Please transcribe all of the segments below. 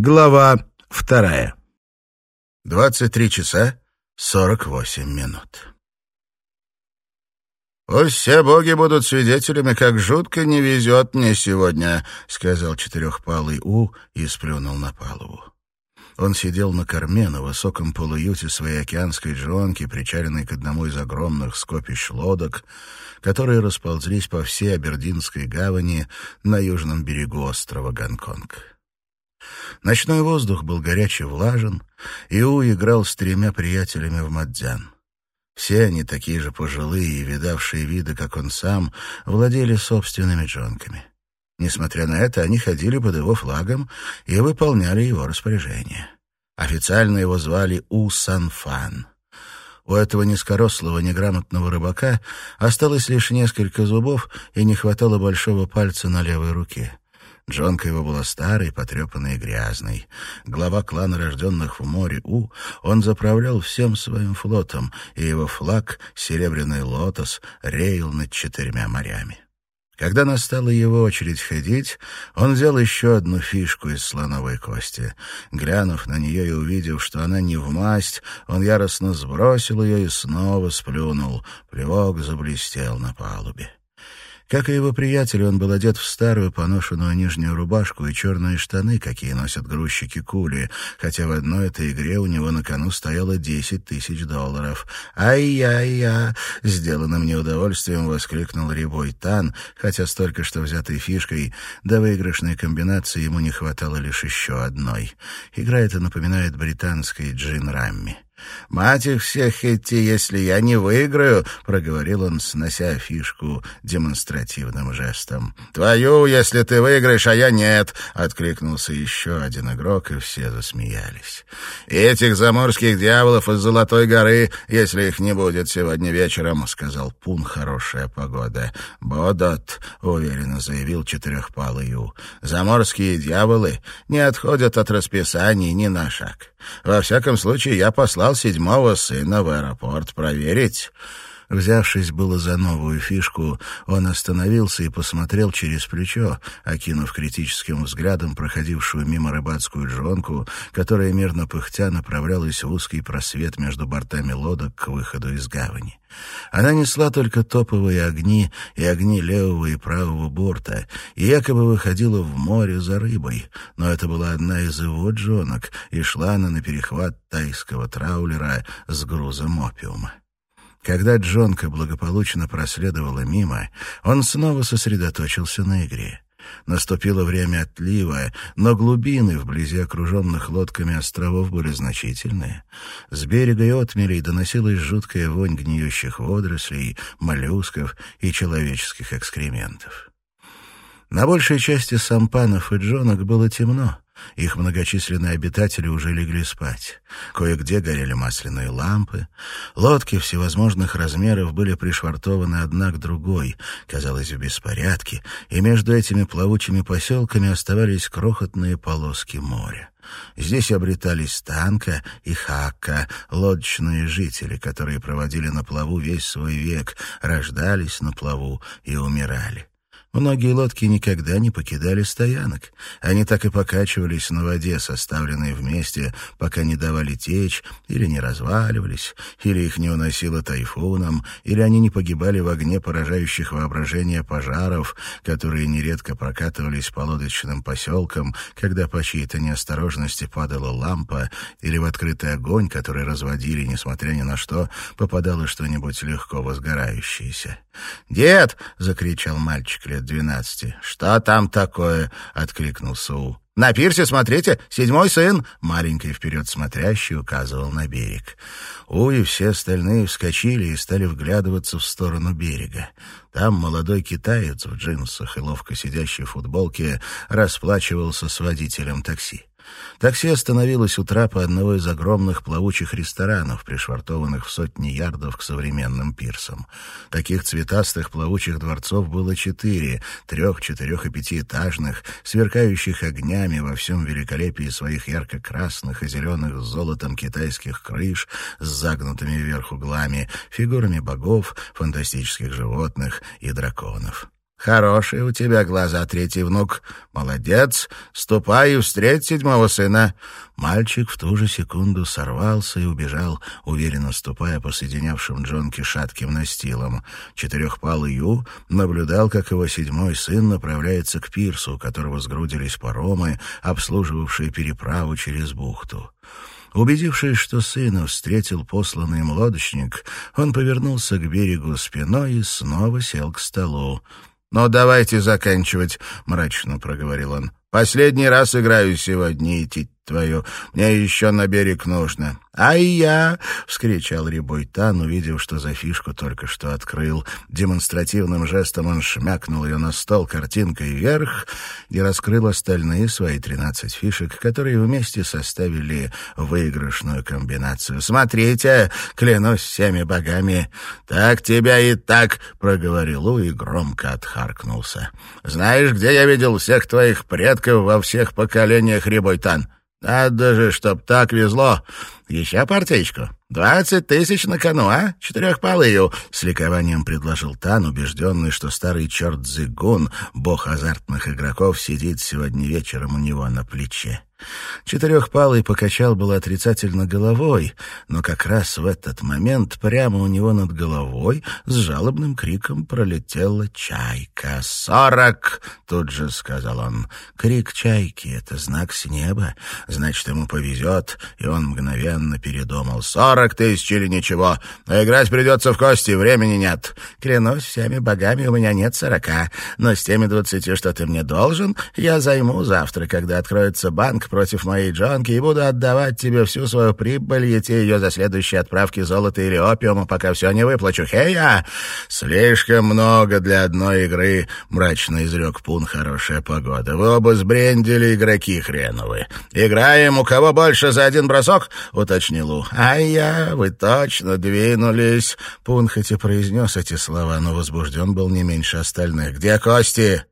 Глава вторая. Двадцать три часа сорок восемь минут. «Пусть все боги будут свидетелями, как жутко не везет мне сегодня», — сказал четырехпалый У и сплюнул на палубу. Он сидел на корме на высоком полуюте своей океанской джонки, причаленной к одному из огромных скопищ лодок, которые расползлись по всей Абердинской гавани на южном берегу острова Гонконг. Ночной воздух был горячий влажен, и У играл с тремя приятелями в мадзян. Все они, такие же пожилые и видавшие виды, как он сам, владели собственными джонками. Несмотря на это, они ходили под его флагом и выполняли его распоряжения. Официально его звали У Санфан. У этого низкорослого, неграмотного рыбака осталось лишь несколько зубов и не хватало большого пальца на левой руке. Джонка его была старой, потрепанной и грязной. Глава клана рожденных в море У, он заправлял всем своим флотом, и его флаг, серебряный лотос, реял над четырьмя морями. Когда настала его очередь ходить, он взял еще одну фишку из слоновой кости. Глянув на нее и увидев, что она не в масть, он яростно сбросил ее и снова сплюнул. Плевок заблестел на палубе. Как и его приятель, он был одет в старую поношенную нижнюю рубашку и черные штаны, какие носят грузчики кули, хотя в одной этой игре у него на кону стояло десять тысяч долларов. «Ай-яй-я!» — сделанным неудовольствием воскликнул Рябой Тан, хотя столько что взятой фишкой, до выигрышной комбинации ему не хватало лишь еще одной. Игра эта напоминает британский джин рамми. «Мать всех идти, если я не выиграю», — проговорил он, снося фишку демонстративным жестом. «Твою, если ты выиграешь, а я нет», — откликнулся еще один игрок, и все засмеялись. «Этих заморских дьяволов из Золотой горы, если их не будет сегодня вечером», — сказал Пун, хорошая погода. «Бодот», — уверенно заявил четырехпалый Ю. «Заморские дьяволы не отходят от расписаний ни на шаг. Во всяком случае, я послал седьмого сына в аэропорт проверить. Взявшись было за новую фишку, он остановился и посмотрел через плечо, окинув критическим взглядом проходившую мимо рыбацкую джонку, которая мирно пыхтя направлялась в узкий просвет между бортами лодок к выходу из гавани. Она несла только топовые огни и огни левого и правого борта, и якобы выходила в море за рыбой, но это была одна из его джонок, и шла она на перехват тайского траулера с грузом опиума. Когда Джонка благополучно проследовала мимо, он снова сосредоточился на игре. Наступило время отлива, но глубины вблизи окруженных лодками островов были значительные. С берега и отмелей доносилась жуткая вонь гниющих водорослей, моллюсков и человеческих экскрементов. На большей части сампанов и джонок было темно, их многочисленные обитатели уже легли спать. Кое-где горели масляные лампы. Лодки всевозможных размеров были пришвартованы одна к другой, казалось, в беспорядке, и между этими плавучими поселками оставались крохотные полоски моря. Здесь обретались Танка и Хакка, лодочные жители, которые проводили на плаву весь свой век, рождались на плаву и умирали. Многие лодки никогда не покидали стоянок. Они так и покачивались на воде, составленные вместе, пока не давали течь, или не разваливались, или их не уносило тайфуном, или они не погибали в огне поражающих воображение пожаров, которые нередко прокатывались по лодочным поселкам, когда по чьей-то неосторожности падала лампа, или в открытый огонь, который разводили, несмотря ни на что, попадало что-нибудь легко возгорающееся. «Дед!» — закричал мальчик лет двенадцати. «Что там такое?» — откликнулся У. «На пирсе, смотрите, седьмой сын!» — маленький вперед смотрящий указывал на берег. У и все остальные вскочили и стали вглядываться в сторону берега. Там молодой китаец в джинсах и ловко сидящей в футболке расплачивался с водителем такси. Такси остановилось у трапа одного из огромных плавучих ресторанов, пришвартованных в сотни ярдов к современным пирсам. Таких цветастых плавучих дворцов было четыре, трех, четырех и пятиэтажных, сверкающих огнями во всем великолепии своих ярко-красных и зеленых с золотом китайских крыш с загнутыми вверх углами, фигурами богов, фантастических животных и драконов. Хорошие у тебя глаза, третий внук. Молодец. Ступай и встреть седьмого сына. Мальчик в ту же секунду сорвался и убежал, уверенно ступая по соединявшим Джонки шатким настилам. Четырехпалый Ю наблюдал, как его седьмой сын направляется к пирсу, у которого сгрудились паромы, обслуживавшие переправу через бухту. Убедившись, что сына встретил посланный им лодочник, он повернулся к берегу спиной и снова сел к столу. «Ну, давайте заканчивать», — мрачно проговорил он. «Последний раз играю сегодня, идти твою. Мне еще на берег нужно. «Ай я!» — вскричал Рябой Тан, увидев, что за фишку только что открыл. Демонстративным жестом он шмякнул ее на стол картинкой вверх и раскрыл остальные свои тринадцать фишек, которые вместе составили выигрышную комбинацию. «Смотрите, клянусь всеми богами, так тебя и так!» — проговорил Лу и громко отхаркнулся. «Знаешь, где я видел всех твоих предков во всех поколениях, Рябой Тан?» Надо же, чтоб так везло. Еще партичку. «Двадцать тысяч на кону, а? Четырехпалую!» — с ликованием предложил Тан, убежденный, что старый черт Зигун, бог азартных игроков, сидит сегодня вечером у него на плече. Четырехпалый покачал было отрицательно головой, но как раз в этот момент прямо у него над головой с жалобным криком пролетела чайка. «Сорок!» — тут же сказал он. Крик чайки — это знак с неба, значит, ему повезет, и он мгновенно передумал. «Сорок!» Сорок тысяч или ничего. Но играть придется в кости, времени нет. Клянусь всеми богами, у меня нет сорока. Но с теми двадцатью, что ты мне должен, я займу завтра, когда откроется банк против моей Джонки, и буду отдавать тебе всю свою прибыль, ети ее за следующие отправки золота или опиума, пока все не выплачу. Хей-я! Слишком много для одной игры, — мрачно изрек Пун, хорошая погода. Вы оба сбрендили игроки хреновы. Играем, у кого больше за один бросок? — уточнил У. Ай-я! Вы точно двинулись!» Пун произнес эти слова, но возбужден был не меньше остальных. «Где кости?»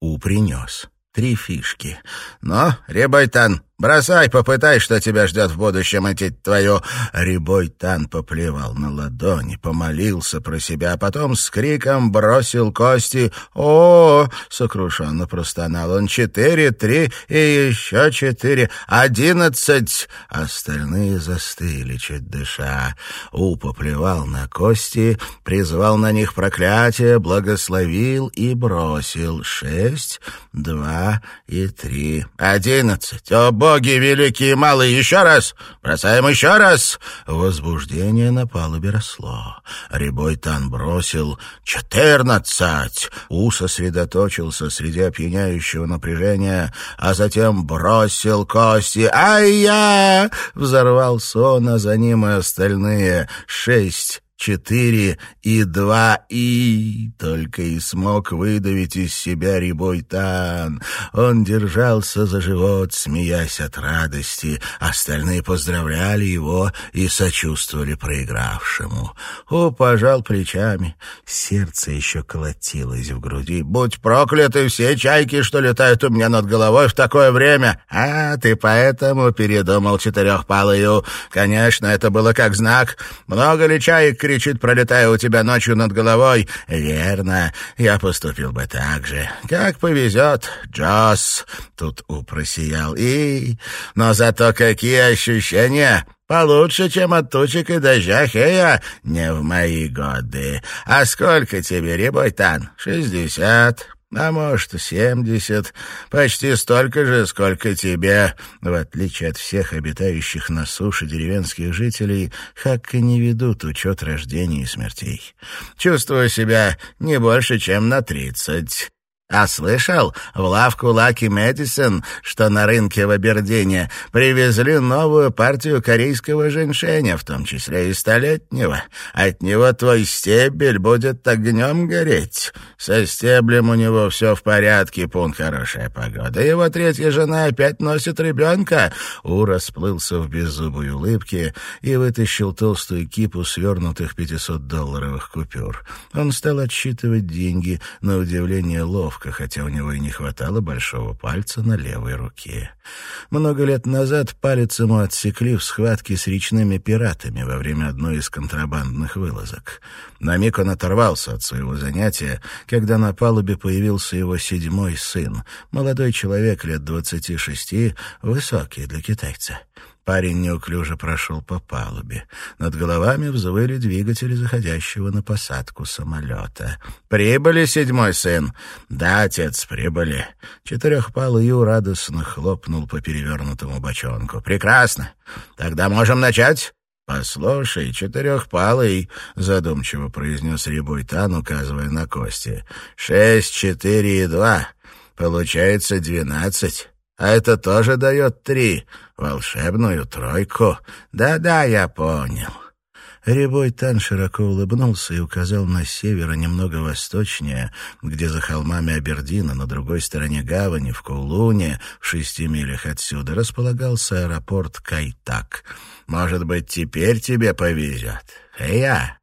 У принес. Три фишки. «Но, Ребайтан, Бросай, попытай, что тебя ждет в будущем, эти твою...» Рябой Тан поплевал на ладони, помолился про себя, а потом с криком бросил кости. «О!» — сокрушенно простонал он. «Четыре, три и еще четыре. Одиннадцать!» Остальные застыли, чуть дыша. У поплевал на кости, призвал на них проклятие, благословил и бросил. Шесть, два и три. «Одиннадцать! О, боже!» Боги великие и малые, еще раз! Бросаем еще раз!» Возбуждение на палубе росло. Рябой Тан бросил «Четырнадцать!» У сосредоточился среди опьяняющего напряжения, а затем бросил кости. «Ай-я!» — взорвался он, а за ним и остальные. «Шесть!» Четыре и два и только и смог выдавить из себя Рибойтан. Он держался за живот, смеясь от радости. Остальные поздравляли его и сочувствовали проигравшему. О, пожал плечами. Сердце еще колотилось в груди. «Будь прокляты все чайки, что летают у меня над головой в такое время!» «А, ты поэтому передумал четырехпалую?» «Конечно, это было как знак. Много ли чаек кричит, пролетая у тебя ночью над головой. Верно, я поступил бы так же. Как повезет, Джосс. Тут упросиял. И... Но зато какие ощущения! Получше, чем от тучек и дождя, Хея, не в мои годы. А сколько тебе, Рибойтан? Шестьдесят а может, семьдесят, почти столько же, сколько тебе. В отличие от всех обитающих на суше деревенских жителей, хакка не ведут учет рождений и смертей. Чувствую себя не больше, чем на тридцать. А слышал, в лавку Лаки Мэдисон, что на рынке в Абердине, привезли новую партию корейского женьшеня, в том числе и столетнего. От него твой стебель будет огнем гореть. Со стеблем у него все в порядке, пун хорошая погода. Его третья жена опять носит ребенка. У расплылся в беззубой улыбке и вытащил толстую кипу свернутых пятисот долларовых купюр. Он стал отсчитывать деньги, на удивление ловко неловко, хотя у него и не хватало большого пальца на левой руке. Много лет назад палец ему отсекли в схватке с речными пиратами во время одной из контрабандных вылазок. На миг он оторвался от своего занятия, когда на палубе появился его седьмой сын, молодой человек лет двадцати шести, высокий для китайца. Парень неуклюже прошел по палубе. Над головами взвыли двигатели заходящего на посадку самолета. «Прибыли, седьмой сын?» «Да, отец, прибыли». Четырехпалый Ю радостно хлопнул по перевернутому бочонку. «Прекрасно. Тогда можем начать?» «Послушай, четырехпалый», — задумчиво произнес Рябой Тан, указывая на кости. «Шесть, четыре и два. Получается двенадцать». А это тоже дает три. Волшебную тройку. Да-да, я понял. Рябой Тан широко улыбнулся и указал на север, немного восточнее, где за холмами Абердина, на другой стороне гавани, в Кулуне, в шести милях отсюда, располагался аэропорт Кайтак. «Может быть, теперь тебе повезет? Эй, я!»